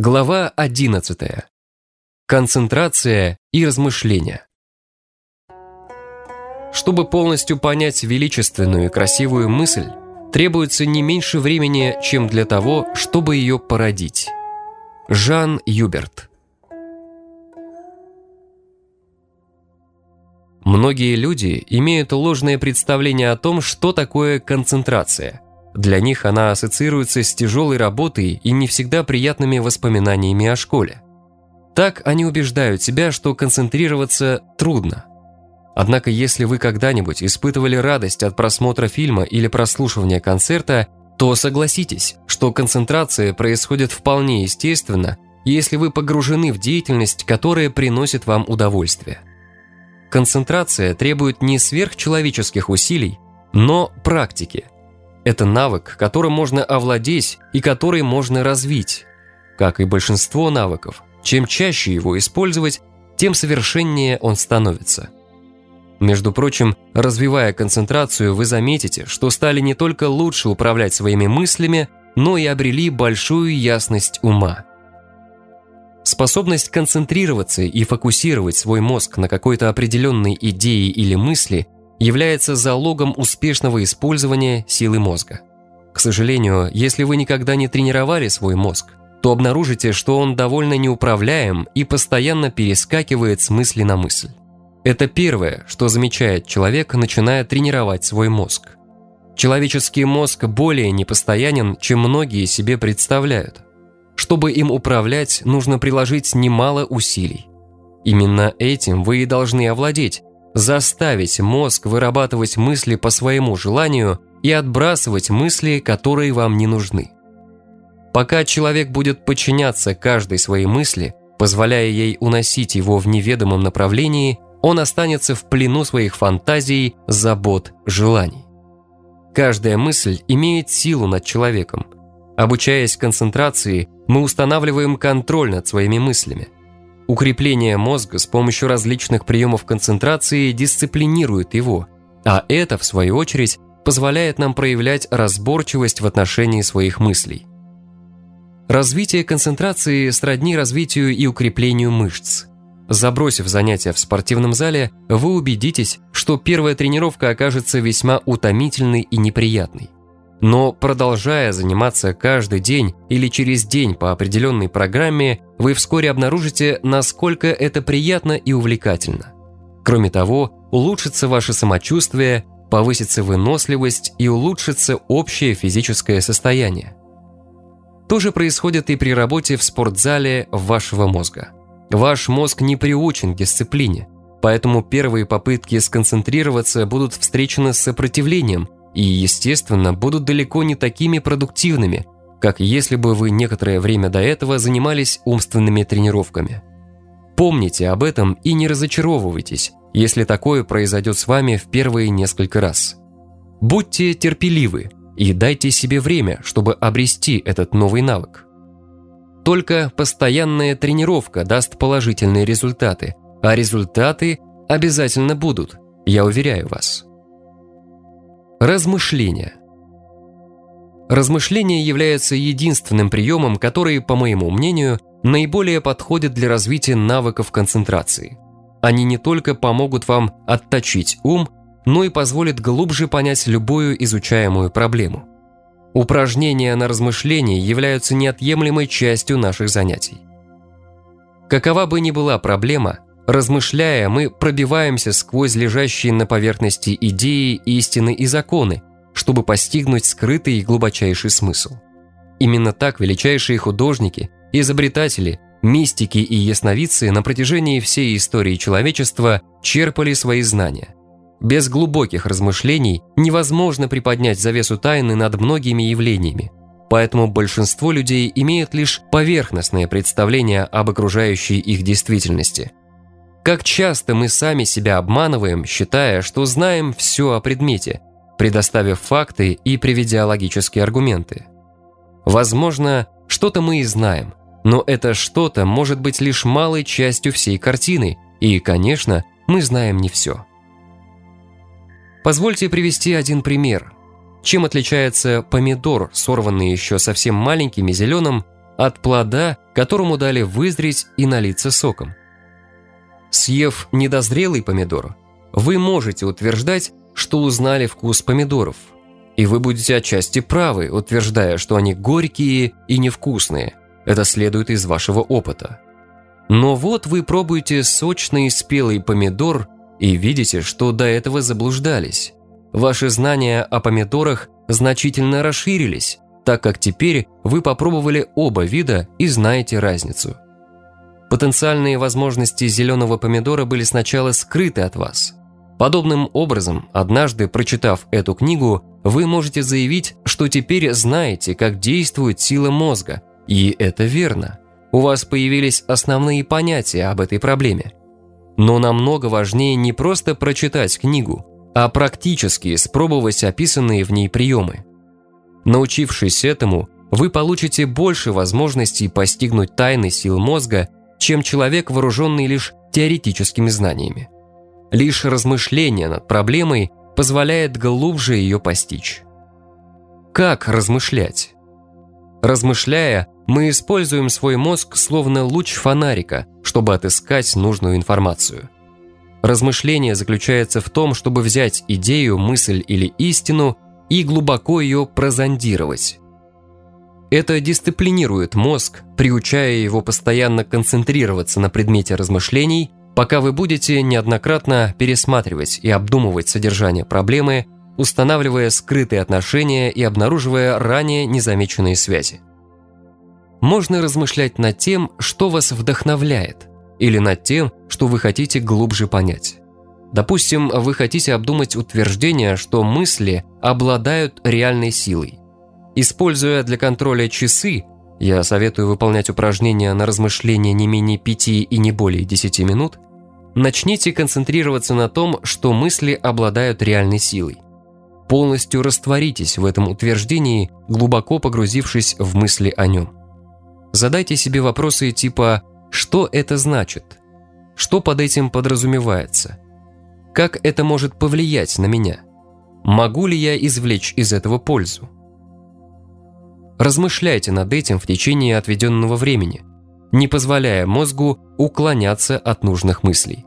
Глава 11. Концентрация и размышления. Чтобы полностью понять величественную и красивую мысль, требуется не меньше времени, чем для того, чтобы ее породить. Жан Юберт. Многие люди имеют ложное представление о том, что такое концентрация – для них она ассоциируется с тяжелой работой и не всегда приятными воспоминаниями о школе. Так они убеждают себя, что концентрироваться трудно. Однако если вы когда-нибудь испытывали радость от просмотра фильма или прослушивания концерта, то согласитесь, что концентрация происходит вполне естественно, если вы погружены в деятельность, которая приносит вам удовольствие. Концентрация требует не сверхчеловеческих усилий, но практики – это навык, которым можно овладеть и который можно развить. Как и большинство навыков, чем чаще его использовать, тем совершеннее он становится. Между прочим, развивая концентрацию, вы заметите, что стали не только лучше управлять своими мыслями, но и обрели большую ясность ума. Способность концентрироваться и фокусировать свой мозг на какой-то определенной идее или мысли – является залогом успешного использования силы мозга. К сожалению, если вы никогда не тренировали свой мозг, то обнаружите, что он довольно неуправляем и постоянно перескакивает с мысли на мысль. Это первое, что замечает человек, начиная тренировать свой мозг. Человеческий мозг более непостоянен, чем многие себе представляют. Чтобы им управлять, нужно приложить немало усилий. Именно этим вы и должны овладеть, заставить мозг вырабатывать мысли по своему желанию и отбрасывать мысли, которые вам не нужны. Пока человек будет подчиняться каждой своей мысли, позволяя ей уносить его в неведомом направлении, он останется в плену своих фантазий, забот, желаний. Каждая мысль имеет силу над человеком. Обучаясь концентрации, мы устанавливаем контроль над своими мыслями – Укрепление мозга с помощью различных приемов концентрации дисциплинирует его, а это, в свою очередь, позволяет нам проявлять разборчивость в отношении своих мыслей. Развитие концентрации сродни развитию и укреплению мышц. Забросив занятия в спортивном зале, вы убедитесь, что первая тренировка окажется весьма утомительной и неприятной. Но продолжая заниматься каждый день или через день по определенной программе, вы вскоре обнаружите, насколько это приятно и увлекательно. Кроме того, улучшится ваше самочувствие, повысится выносливость и улучшится общее физическое состояние. То же происходит и при работе в спортзале вашего мозга. Ваш мозг не приучен к дисциплине, поэтому первые попытки сконцентрироваться будут встречены с сопротивлением – и, естественно, будут далеко не такими продуктивными, как если бы вы некоторое время до этого занимались умственными тренировками. Помните об этом и не разочаровывайтесь, если такое произойдет с вами в первые несколько раз. Будьте терпеливы и дайте себе время, чтобы обрести этот новый навык. Только постоянная тренировка даст положительные результаты, а результаты обязательно будут, я уверяю вас. Размышления. Размышления являются единственным приемом, который, по моему мнению, наиболее подходит для развития навыков концентрации. Они не только помогут вам отточить ум, но и позволят глубже понять любую изучаемую проблему. Упражнения на размышление являются неотъемлемой частью наших занятий. Какова бы ни была проблема, Размышляя, мы пробиваемся сквозь лежащие на поверхности идеи, истины и законы, чтобы постигнуть скрытый и глубочайший смысл. Именно так величайшие художники, изобретатели, мистики и ясновидцы на протяжении всей истории человечества черпали свои знания. Без глубоких размышлений невозможно приподнять завесу тайны над многими явлениями, поэтому большинство людей имеют лишь поверхностное представление об окружающей их действительности – как часто мы сами себя обманываем, считая, что знаем все о предмете, предоставив факты и приведя логические аргументы. Возможно, что-то мы и знаем, но это что-то может быть лишь малой частью всей картины, и, конечно, мы знаем не все. Позвольте привести один пример. Чем отличается помидор, сорванный еще совсем маленьким и зеленым, от плода, которому дали вызреть и налиться соком. Съев недозрелый помидор, вы можете утверждать, что узнали вкус помидоров, и вы будете отчасти правы, утверждая, что они горькие и невкусные. Это следует из вашего опыта. Но вот вы пробуете сочный спелый помидор и видите, что до этого заблуждались. Ваши знания о помидорах значительно расширились, так как теперь вы попробовали оба вида и знаете разницу. Потенциальные возможности зеленого помидора были сначала скрыты от вас. Подобным образом, однажды прочитав эту книгу, вы можете заявить, что теперь знаете, как действует сила мозга, и это верно. У вас появились основные понятия об этой проблеме. Но намного важнее не просто прочитать книгу, а практически испробовать описанные в ней приемы. Научившись этому, вы получите больше возможностей постигнуть тайны сил мозга, чем человек, вооруженный лишь теоретическими знаниями. Лишь размышление над проблемой позволяет глубже ее постичь. Как размышлять? Размышляя, мы используем свой мозг словно луч фонарика, чтобы отыскать нужную информацию. Размышление заключается в том, чтобы взять идею, мысль или истину и глубоко ее прозондировать. Это дисциплинирует мозг, приучая его постоянно концентрироваться на предмете размышлений, пока вы будете неоднократно пересматривать и обдумывать содержание проблемы, устанавливая скрытые отношения и обнаруживая ранее незамеченные связи. Можно размышлять над тем, что вас вдохновляет, или над тем, что вы хотите глубже понять. Допустим, вы хотите обдумать утверждение, что мысли обладают реальной силой. Используя для контроля часы, я советую выполнять упражнения на размышление не менее 5 и не более 10 минут, начните концентрироваться на том, что мысли обладают реальной силой. Полностью растворитесь в этом утверждении, глубоко погрузившись в мысли о нем. Задайте себе вопросы типа «Что это значит?», «Что под этим подразумевается?», как это может повлиять на меня? Могу ли я извлечь из этого пользу? Размышляйте над этим в течение отведенного времени, не позволяя мозгу уклоняться от нужных мыслей.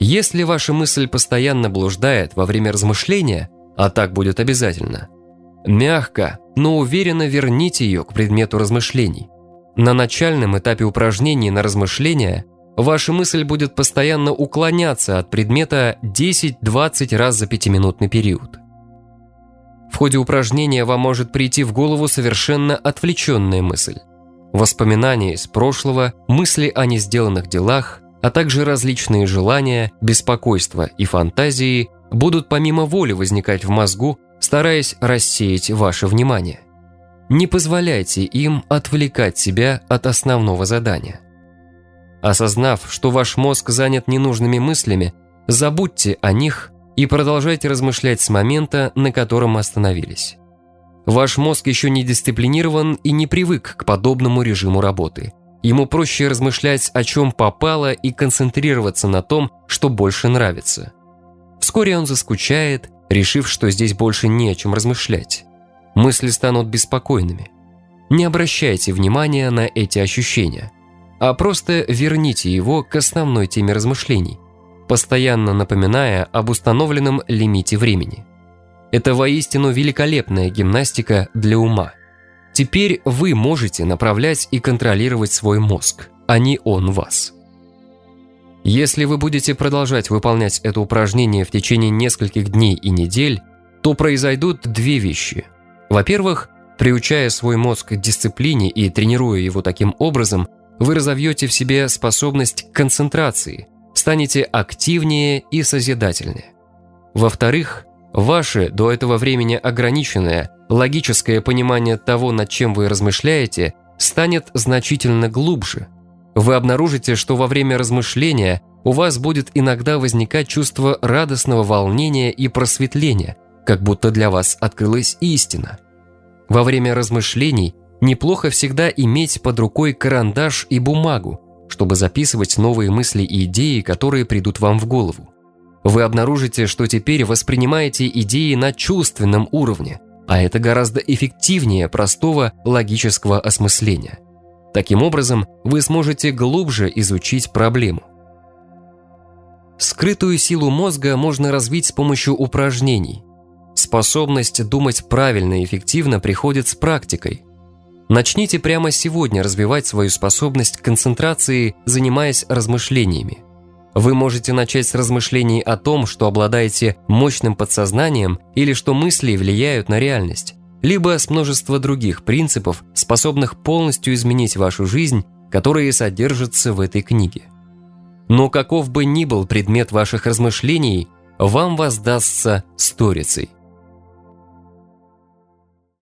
Если ваша мысль постоянно блуждает во время размышления, а так будет обязательно, мягко, но уверенно верните ее к предмету размышлений. На начальном этапе упражнений на размышления – ваша мысль будет постоянно уклоняться от предмета 10-20 раз за пятиминутный период. В ходе упражнения вам может прийти в голову совершенно отвлеченная мысль. Воспоминания из прошлого, мысли о несделанных делах, а также различные желания, беспокойства и фантазии будут помимо воли возникать в мозгу, стараясь рассеять ваше внимание. Не позволяйте им отвлекать себя от основного задания. Осознав, что ваш мозг занят ненужными мыслями, забудьте о них и продолжайте размышлять с момента, на котором остановились. Ваш мозг еще не дисциплинирован и не привык к подобному режиму работы. Ему проще размышлять о чем попало и концентрироваться на том, что больше нравится. Вскоре он заскучает, решив, что здесь больше не о чем размышлять. Мысли станут беспокойными. Не обращайте внимания на эти ощущения – а просто верните его к основной теме размышлений, постоянно напоминая об установленном лимите времени. Это воистину великолепная гимнастика для ума. Теперь вы можете направлять и контролировать свой мозг, а не он вас. Если вы будете продолжать выполнять это упражнение в течение нескольких дней и недель, то произойдут две вещи. Во-первых, приучая свой мозг к дисциплине и тренируя его таким образом, вы разовьете в себе способность к концентрации, станете активнее и созидательнее. Во-вторых, ваше до этого времени ограниченное логическое понимание того, над чем вы размышляете, станет значительно глубже. Вы обнаружите, что во время размышления у вас будет иногда возникать чувство радостного волнения и просветления, как будто для вас открылась истина. Во время размышлений Неплохо всегда иметь под рукой карандаш и бумагу, чтобы записывать новые мысли и идеи, которые придут вам в голову. Вы обнаружите, что теперь воспринимаете идеи на чувственном уровне, а это гораздо эффективнее простого логического осмысления. Таким образом, вы сможете глубже изучить проблему. Скрытую силу мозга можно развить с помощью упражнений. Способность думать правильно и эффективно приходит с практикой. Начните прямо сегодня развивать свою способность к концентрации, занимаясь размышлениями. Вы можете начать с размышлений о том, что обладаете мощным подсознанием или что мысли влияют на реальность, либо с множества других принципов, способных полностью изменить вашу жизнь, которые содержатся в этой книге. Но каков бы ни был предмет ваших размышлений, вам воздастся сторицей.